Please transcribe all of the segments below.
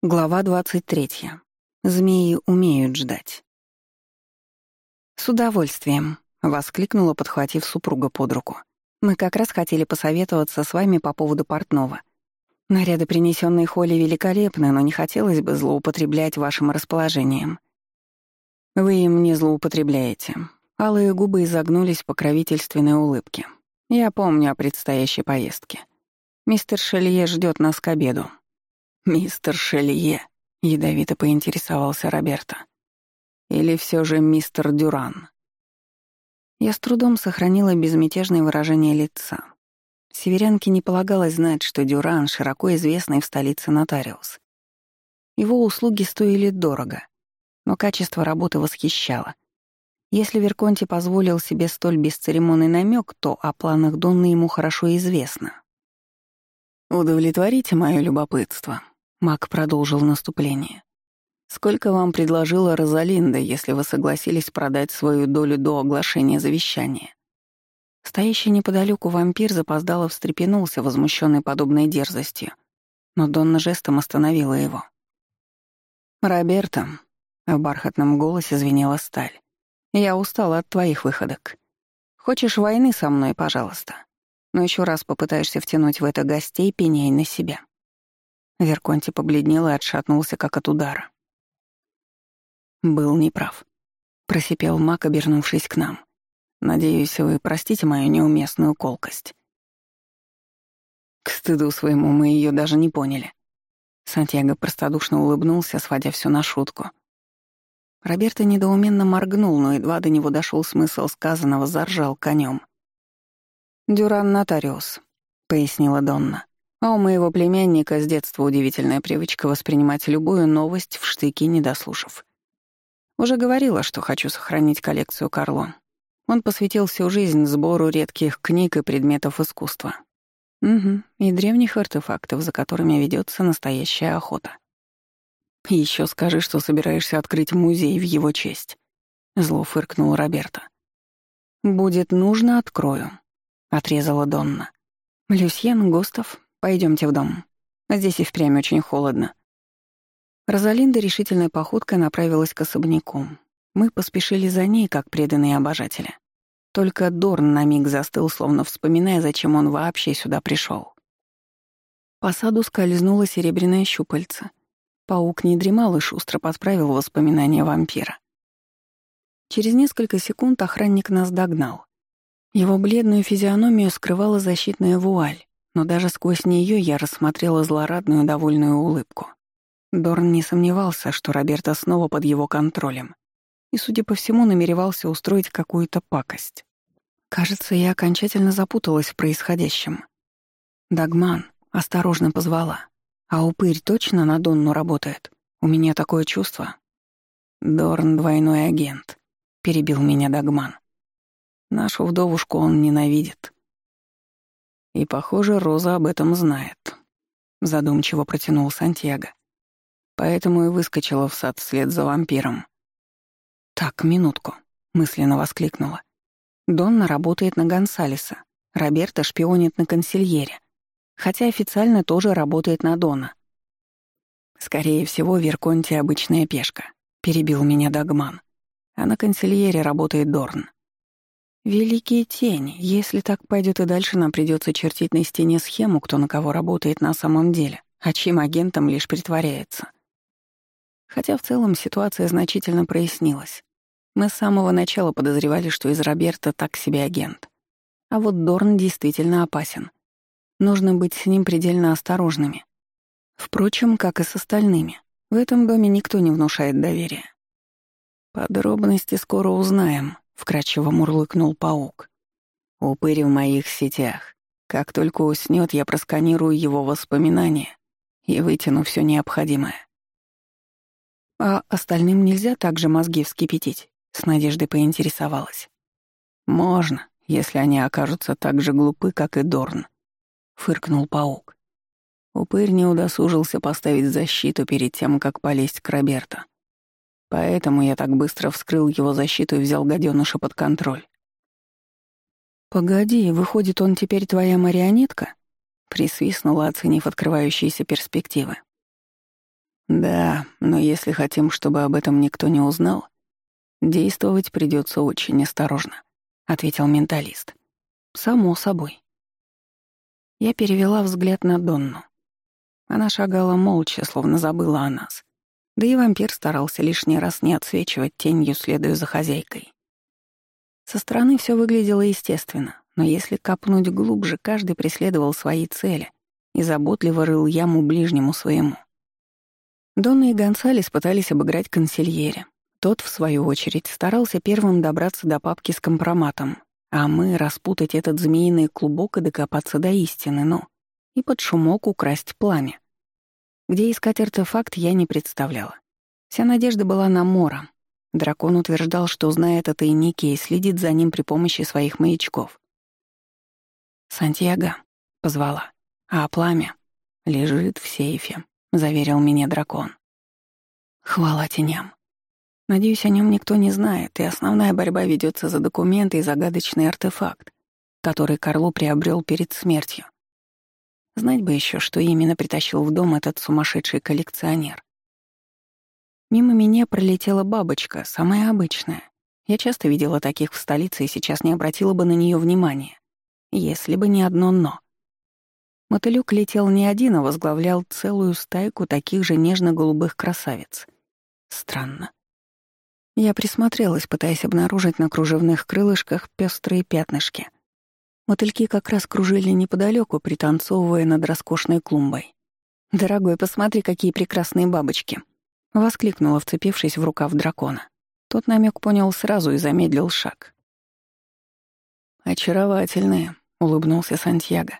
Глава 23. Змеи умеют ждать. «С удовольствием», — воскликнула, подхватив супруга под руку. «Мы как раз хотели посоветоваться с вами по поводу портного. Наряды, принесенные Холли, великолепны, но не хотелось бы злоупотреблять вашим расположением». «Вы им не злоупотребляете». Алые губы изогнулись в покровительственной улыбке. «Я помню о предстоящей поездке. Мистер Шелье ждет нас к обеду, «Мистер Шелье», — ядовито поинтересовался Роберто. «Или все же мистер Дюран?» Я с трудом сохранила безмятежное выражение лица. Северянке не полагалось знать, что Дюран — широко известный в столице нотариус. Его услуги стоили дорого, но качество работы восхищало. Если Верконти позволил себе столь бесцеремонный намек, то о планах Донны ему хорошо известно. «Удовлетворите мое любопытство», — Мак продолжил наступление. «Сколько вам предложила Розалинда, если вы согласились продать свою долю до оглашения завещания?» Стоящий неподалеку вампир запоздало встрепенулся, возмущенный подобной дерзостью, но Донна жестом остановила его. «Роберто», — в бархатном голосе звенела сталь, — «я устала от твоих выходок. Хочешь войны со мной, пожалуйста?» но еще раз попытаешься втянуть в это гостей, пеняй на себя». Верконти побледнел и отшатнулся, как от удара. «Был неправ», — просипел Мак, обернувшись к нам. «Надеюсь, вы простите мою неуместную колкость». К стыду своему мы ее даже не поняли. Сантьяго простодушно улыбнулся, сводя все на шутку. Роберто недоуменно моргнул, но едва до него дошел смысл сказанного, заржал конем. «Дюран нотариус», — пояснила Донна. «А у моего племянника с детства удивительная привычка воспринимать любую новость в штыки, не дослушав. Уже говорила, что хочу сохранить коллекцию Карло. Он посвятил всю жизнь сбору редких книг и предметов искусства. Угу, и древних артефактов, за которыми ведется настоящая охота. Еще скажи, что собираешься открыть музей в его честь. Зло фыркнул Роберто. Будет нужно, открою. — отрезала Донна. «Люсьен, Густав, пойдемте в дом. Здесь и впрямь очень холодно». Розалинда решительной походкой направилась к особняку. Мы поспешили за ней, как преданные обожатели. Только Дорн на миг застыл, словно вспоминая, зачем он вообще сюда пришел. По саду скользнуло серебряное щупальце. Паук не дремал и шустро подправил воспоминания вампира. Через несколько секунд охранник нас догнал. Его бледную физиономию скрывала защитная вуаль, но даже сквозь нее я рассмотрела злорадную довольную улыбку. Дорн не сомневался, что Роберто снова под его контролем, и, судя по всему, намеревался устроить какую-то пакость. Кажется, я окончательно запуталась в происходящем. Дагман осторожно позвала. «А упырь точно на Донну работает? У меня такое чувство». «Дорн — двойной агент», — перебил меня Дагман. Нашу вдовушку он ненавидит. И, похоже, Роза об этом знает. Задумчиво протянул Сантьяго. Поэтому и выскочила в сад вслед за вампиром. «Так, минутку», — мысленно воскликнула. «Донна работает на Гонсалеса, Роберта шпионит на консильере, хотя официально тоже работает на Дона. «Скорее всего, Верконти — обычная пешка», — перебил меня Дагман. «А на консильере работает Дорн. Великие тени. Если так пойдет и дальше, нам придется чертить на стене схему, кто на кого работает на самом деле, а чьим агентом лишь притворяется. Хотя в целом ситуация значительно прояснилась. Мы с самого начала подозревали, что из Роберта так себе агент. А вот Дорн действительно опасен. Нужно быть с ним предельно осторожными. Впрочем, как и с остальными. В этом доме никто не внушает доверия. Подробности скоро узнаем, вкрадчиво мурлыкнул паук. Упырь в моих сетях. Как только уснет, я просканирую его воспоминания и вытяну все необходимое. А остальным нельзя также мозги вскипятить, с надеждой поинтересовалась. Можно, если они окажутся так же глупы, как и Дорн, фыркнул паук. Упырь не удосужился поставить защиту перед тем, как полезть к Роберту. Поэтому я так быстро вскрыл его защиту и взял гаденыша под контроль. «Погоди, выходит, он теперь твоя марионетка?» — присвистнула, оценив открывающиеся перспективы. Да, но если хотим, чтобы об этом никто не узнал, действовать придется очень осторожно, ответил менталист. Само собой. Я перевела взгляд на Донну. Она шагала молча, словно забыла о нас. Да и вампир старался лишний раз не отсвечивать тенью, следуя за хозяйкой. Со стороны все выглядело естественно, но если копнуть глубже, каждый преследовал свои цели и заботливо рыл яму ближнему своему. Донна и Гонсалес пытались обыграть консильере. Тот, в свою очередь, старался первым добраться до папки с компроматом, а мы — распутать этот змеиный клубок и докопаться до истины, но и под шумок украсть пламя. Где искать артефакт, я не представляла. Вся надежда была на Мора. Дракон утверждал, что знает о тайнике и следит за ним при помощи своих маячков. «Сантьяго», — позвала, — «а пламя лежит в сейфе», — заверил меня дракон. Хвала теням. Надеюсь, о нем никто не знает, и основная борьба ведется за документы и загадочный артефакт, который Карлу приобрел перед смертью. Знать бы еще, что именно притащил в дом этот сумасшедший коллекционер. Мимо меня пролетела бабочка, самая обычная. Я часто видела таких в столице и сейчас не обратила бы на нее внимания, если бы не одно «но». Мотылюк летел не один, а возглавлял целую стайку таких же нежно-голубых красавиц. Странно. Я присмотрелась, пытаясь обнаружить на кружевных крылышках пестрые пятнышки. Мотыльки как раз кружили неподалеку, пританцовывая над роскошной клумбой. «Дорогой, посмотри, какие прекрасные бабочки!» — воскликнула, вцепившись в рукав дракона. Тот намек понял сразу и замедлил шаг. «Очаровательные», — улыбнулся Сантьяго.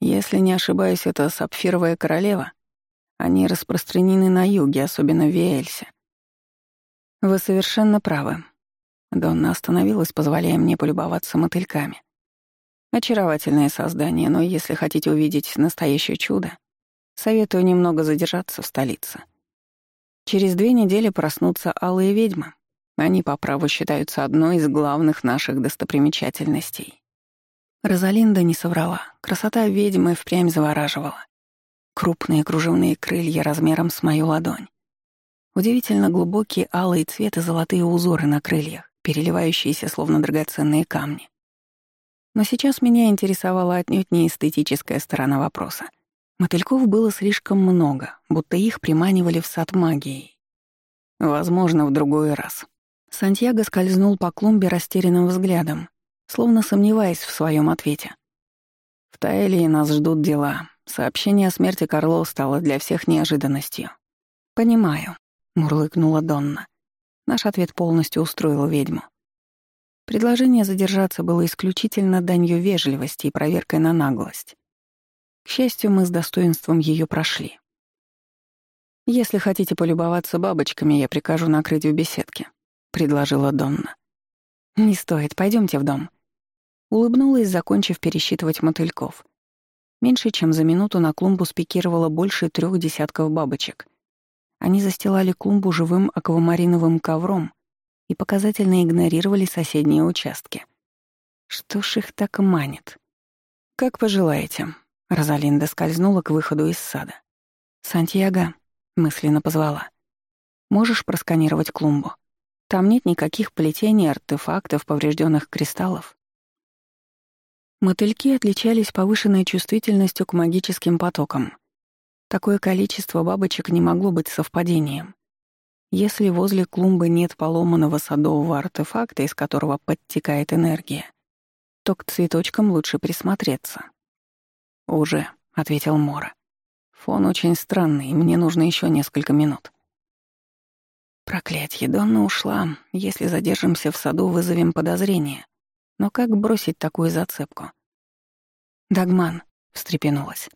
«Если не ошибаюсь, это сапфировая королева. Они распространены на юге, особенно в Виэльсе. «Вы совершенно правы». Донна остановилась, позволяя мне полюбоваться мотыльками. Очаровательное создание, но если хотите увидеть настоящее чудо, советую немного задержаться в столице. Через две недели проснутся алые ведьмы. Они по праву считаются одной из главных наших достопримечательностей. Розалинда не соврала. Красота ведьмы впрямь завораживала. Крупные кружевные крылья размером с мою ладонь. Удивительно глубокие алые цветы золотые узоры на крыльях, переливающиеся словно драгоценные камни. Но сейчас меня интересовала отнюдь не эстетическая сторона вопроса. Мотыльков было слишком много, будто их приманивали в сад магией. Возможно, в другой раз. Сантьяго скользнул по клумбе растерянным взглядом, словно сомневаясь в своем ответе. В Таэлии нас ждут дела. Сообщение о смерти Карло стало для всех неожиданностью. «Понимаю», мурлыкнула Донна. Наш ответ полностью устроил ведьму. Предложение задержаться было исключительно данью вежливости и проверкой на наглость. К счастью, мы с достоинством ее прошли. «Если хотите полюбоваться бабочками, я прикажу накрыть в беседке», — предложила Донна. «Не стоит, пойдемте в дом». Улыбнулась, закончив пересчитывать мотыльков. Меньше чем за минуту на клумбу спикировало больше трех десятков бабочек — они застилали клумбу живым аквамариновым ковром и показательно игнорировали соседние участки. Что ж их так манит? «Как пожелаете», — Розалинда скользнула к выходу из сада. «Сантьяго», — мысленно позвала, — «можешь просканировать клумбу? Там нет никаких плетений, артефактов, поврежденных кристаллов». Мотыльки отличались повышенной чувствительностью к магическим потокам — Такое количество бабочек не могло быть совпадением. Если возле клумбы нет поломанного садового артефакта, из которого подтекает энергия, то к цветочкам лучше присмотреться. «Уже», — ответил Мора. «Фон очень странный, мне нужно еще несколько минут». Проклятье, Донна ушла. Если задержимся в саду, вызовем подозрение. Но как бросить такую зацепку? «Дагман», — встрепенулась.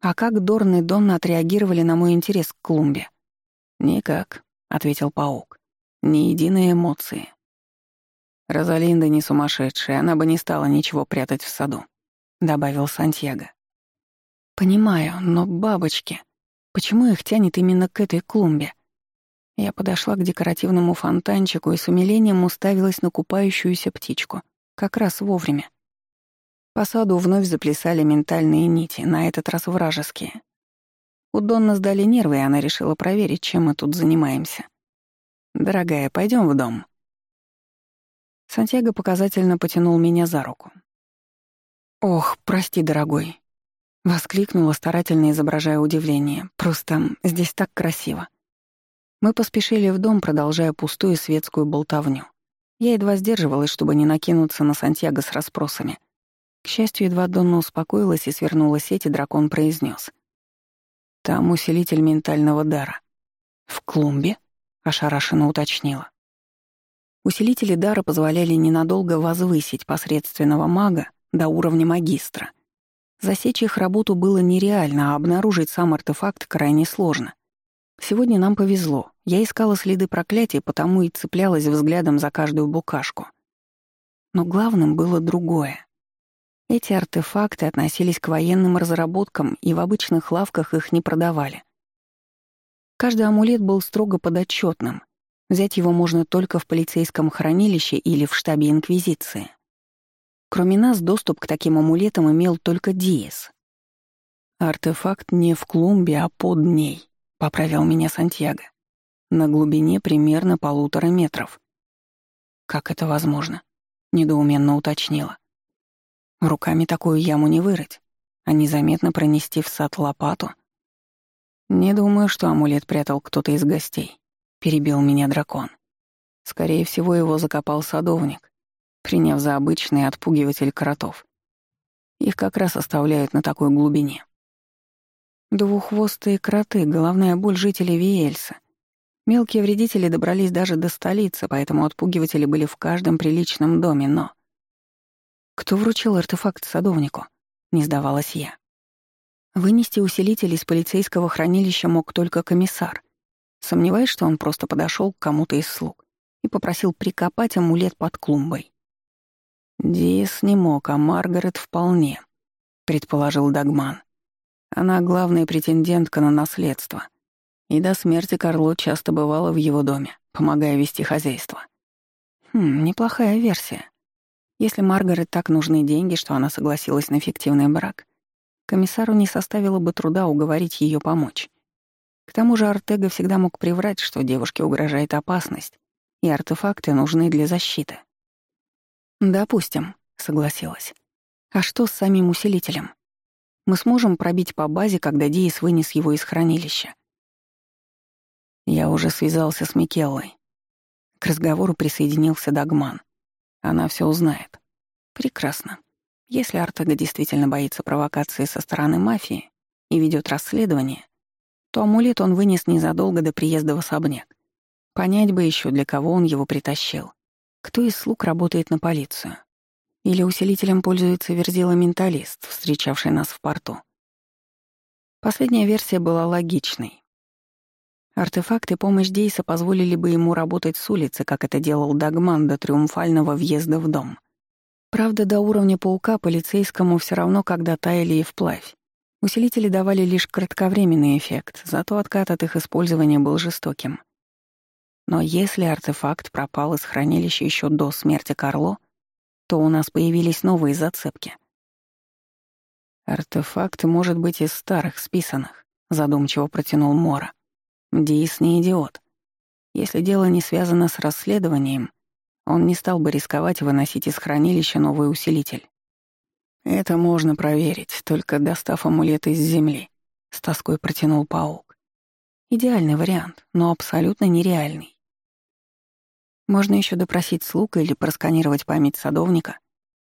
А как Дорн и Донна отреагировали на мой интерес к клумбе? «Никак», — ответил паук. «Ни единой эмоции». «Розалинда не сумасшедшая, она бы не стала ничего прятать в саду», — добавил Сантьяго. «Понимаю, но бабочки... Почему их тянет именно к этой клумбе?» Я подошла к декоративному фонтанчику и с умилением уставилась на купающуюся птичку. Как раз вовремя. По саду вновь заплясали ментальные нити, на этот раз вражеские. У Донны сдали нервы, и она решила проверить, чем мы тут занимаемся. «Дорогая, пойдем в дом». Сантьяго показательно потянул меня за руку. «Ох, прости, дорогой», — воскликнула, старательно изображая удивление. «Просто здесь так красиво». Мы поспешили в дом, продолжая пустую светскую болтовню. Я едва сдерживалась, чтобы не накинуться на Сантьяго с расспросами. К счастью, едва Донна успокоилась и свернула сеть, и дракон произнес: «Там усилитель ментального дара». «В клумбе?» — ошарашенно уточнила. Усилители дара позволяли ненадолго возвысить посредственного мага до уровня магистра. Засечь их работу было нереально, а обнаружить сам артефакт крайне сложно. Сегодня нам повезло. Я искала следы проклятия, потому и цеплялась взглядом за каждую букашку. Но главным было другое. Эти артефакты относились к военным разработкам, и в обычных лавках их не продавали. Каждый амулет был строго подотчетным. Взять его можно только в полицейском хранилище или в штабе Инквизиции. Кроме нас, доступ к таким амулетам имел только Диес. Артефакт не в клумбе, а под ней, — поправил меня Сантьяго. На глубине примерно полутора метров. «Как это возможно?» — недоуменно уточнила. «Руками такую яму не вырыть, а незаметно пронести в сад лопату». «Не думаю, что амулет прятал кто-то из гостей», — перебил меня дракон. Скорее всего, его закопал садовник, приняв за обычный отпугиватель кротов. Их как раз оставляют на такой глубине. Двуххвостые кроты — головная боль жителей Виэльса. Мелкие вредители добрались даже до столицы, поэтому отпугиватели были в каждом приличном доме, но... Кто вручил артефакт садовнику? Не сдавалась я. Вынести усилитель из полицейского хранилища мог только комиссар. Сомневаюсь, что он просто подошел к кому-то из слуг и попросил прикопать амулет под клумбой. Диес не мог, а Маргарет вполне, предположил Дагман. Она главная претендентка на наследство. И до смерти Карло часто бывала в его доме, помогая вести хозяйство. Хм, неплохая версия. Если Маргарет так нужны деньги, что она согласилась на фиктивный брак, комиссару не составило бы труда уговорить ее помочь. К тому же Артега всегда мог приврать, что девушке угрожает опасность, и артефакты нужны для защиты. «Допустим», — согласилась. «А что с самим усилителем? Мы сможем пробить по базе, когда Диис вынес его из хранилища. Я уже связался с Микеллой. К разговору присоединился Дагман. Она все узнает. Прекрасно. Если Артега действительно боится провокации со стороны мафии и ведет расследование, то амулет он вынес незадолго до приезда в особняк. Понять бы еще, для кого он его притащил. Кто из слуг работает на полицию. Или усилителем пользуется верзила-менталист, встречавший нас в порту. Последняя версия была логичной. Артефакты помощь Дейса позволили бы ему работать с улицы, как это делал Дагман до триумфального въезда в дом. Правда, до уровня паука полицейскому все равно, когда таяли и вплавь. Усилители давали лишь кратковременный эффект, зато откат от их использования был жестоким. Но если артефакт пропал из хранилища еще до смерти Карло, то у нас появились новые зацепки. «Артефакт может быть из старых, списанных», — задумчиво протянул Мора. Дис не идиот. Если дело не связано с расследованием, он не стал бы рисковать выносить из хранилища новый усилитель. «Это можно проверить, только достав амулет из земли», — с тоской протянул паук. «Идеальный вариант, но абсолютно нереальный. Можно еще допросить слуг или просканировать память садовника,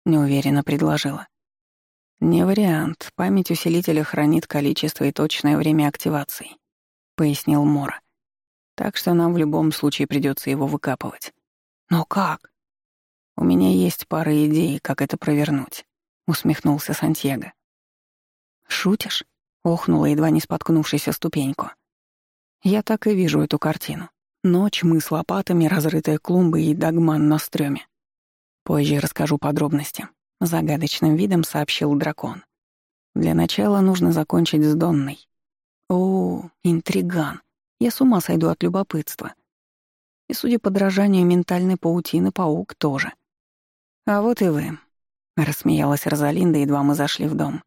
неуверенно предложила. Не вариант. Память усилителя хранит количество и точное время активации, пояснил Мора. Так что нам в любом случае придется его выкапывать. Но как? У меня есть пара идей, как это провернуть, усмехнулся Сантьяго. Шутишь? охнула, едва не споткнувшись о ступеньку. Я так и вижу эту картину. Ночь, мы с лопатами, разрытая клумбы и догман на стреме. Позже расскажу подробности. Загадочным видом сообщил дракон. Для начала нужно закончить с Донной. О, интриган. Я с ума сойду от любопытства. И, судя по дрожанию ментальной паутины, паук тоже. А вот и вы. Рассмеялась Розалинда, едва мы зашли в дом.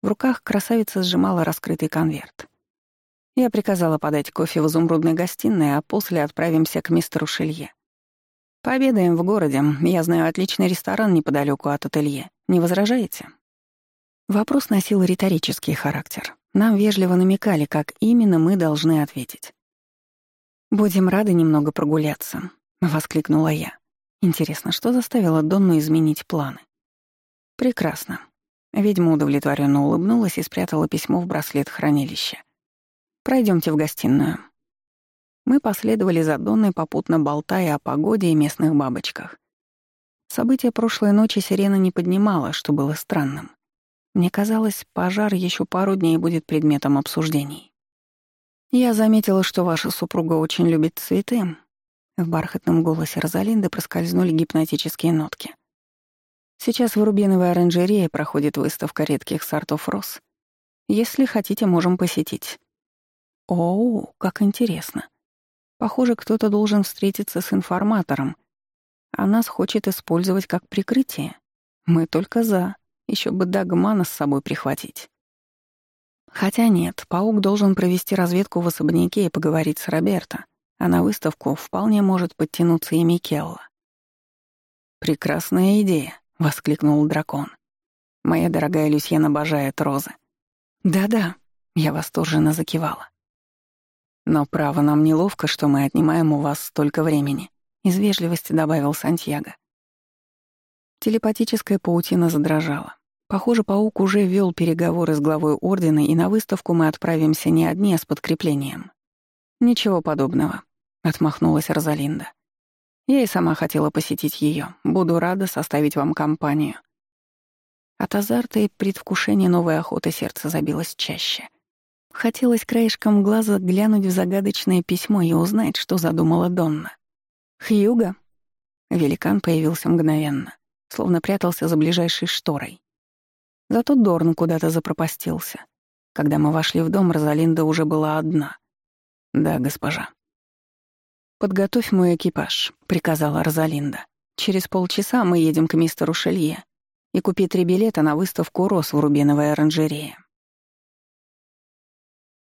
В руках красавица сжимала раскрытый конверт. Я приказала подать кофе в изумрудной гостиной, а после отправимся к мистеру Шелье. Пообедаем в городе. Я знаю отличный ресторан неподалеку от ателье. Не возражаете? Вопрос носил риторический характер. Нам вежливо намекали, как именно мы должны ответить. «Будем рады немного прогуляться», — воскликнула я. Интересно, что заставило Донну изменить планы? Прекрасно. Ведьма удовлетворенно улыбнулась и спрятала письмо в браслет хранилища. Пройдемте в гостиную. Мы последовали за Донной, попутно болтая о погоде и местных бабочках. События прошлой ночи сирена не поднимала, что было странным. Мне казалось, пожар еще пару дней будет предметом обсуждений. «Я заметила, что ваша супруга очень любит цветы». В бархатном голосе Розалинды проскользнули гипнотические нотки. «Сейчас в Рубиновой оранжерее проходит выставка редких сортов роз. Если хотите, можем посетить». «О, как интересно. Похоже, кто-то должен встретиться с информатором, а нас хочет использовать как прикрытие. Мы только за. Еще бы Дагмана с собой прихватить». Хотя нет, паук должен провести разведку в особняке и поговорить с Роберто, а на выставку вполне может подтянуться и Микелла. «Прекрасная идея», — воскликнул дракон. «Моя дорогая Люсьен обожает розы». «Да-да», — я восторженно закивала. «Но право нам неловко, что мы отнимаем у вас столько времени», — из вежливости добавил Сантьяго. Телепатическая паутина задрожала. Похоже, паук уже вел переговоры с главой Ордена, и на выставку мы отправимся не одни, а с подкреплением. «Ничего подобного», — отмахнулась Розалинда. «Я и сама хотела посетить ее. Буду рада составить вам компанию». От азарта и предвкушения новой охоты сердце забилось чаще. Хотелось краешком глаза глянуть в загадочное письмо и узнать, что задумала Донна. «Хьюга?» Великан появился мгновенно, словно прятался за ближайшей шторой. Зато Дорн куда-то запропастился. Когда мы вошли в дом, Розалинда уже была одна. «Да, госпожа». «Подготовь мой экипаж», — приказала Розалинда. «Через полчаса мы едем к мистеру Шелье и купи три билета на выставку роз в Рубиновой оранжерее».